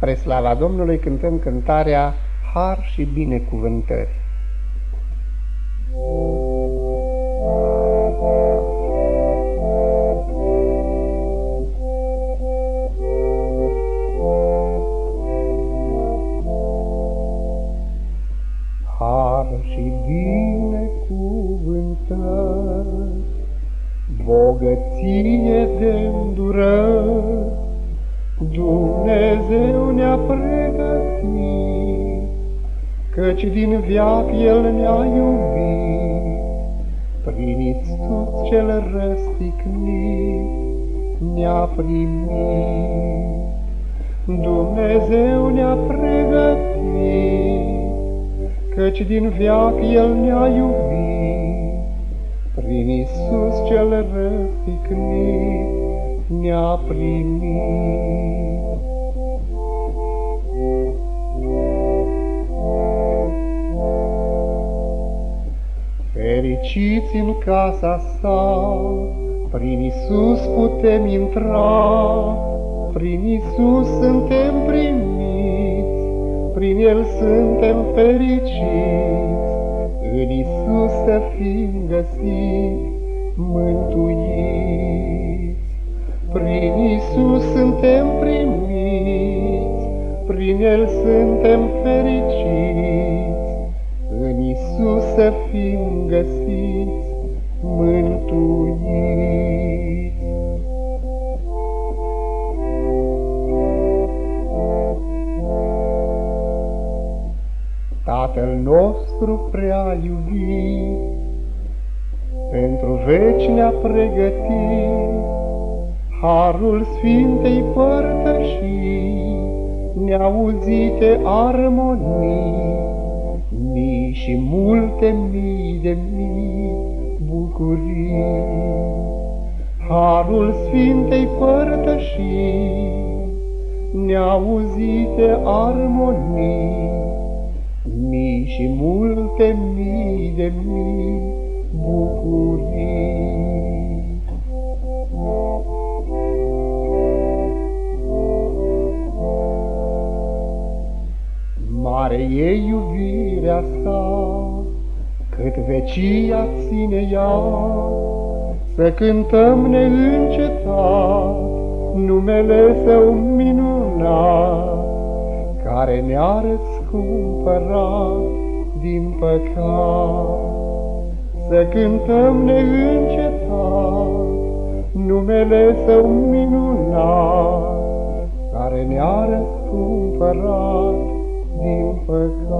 Spre slava Domnului cântăm cântarea Har și binecuvântări. Har și binecuvântări, bogăție de îndurări, Dumnezeu ne-a pregătit, Căci din viac El ne-a iubit, Prin Iisus cel răstignit ne-a primit. Dumnezeu ne-a pregătit, Căci din viac El ne-a iubit, Prin Iisus cel răstignit ne-a primit. Fericiți în casa sa, prin Isus putem intra, prin Isus suntem primiți, prin El suntem fericiți, în Isus să fim găsiți, mântuiți. Prin Isus suntem primiți, prin El suntem fericiți, în Isus să fim găsiți, mântuiți. Tatăl nostru prea iubit, pentru veci ne-a pregătit, Harul Sfintei Părtășii, neauzite armonii, mii și multe mii de mii bucurii. Harul Sfintei Părtășii, neauzite armonii, mii și multe mii de mii bucurii. Mare e iubirea sa, cât vecia ține ea, Să cântăm neîncetat numele Său minunat, Care ne-a răscumpărat din păcat. Să cântăm neîncetat numele Său minunat, Care ne-a răscumpărat din păcat.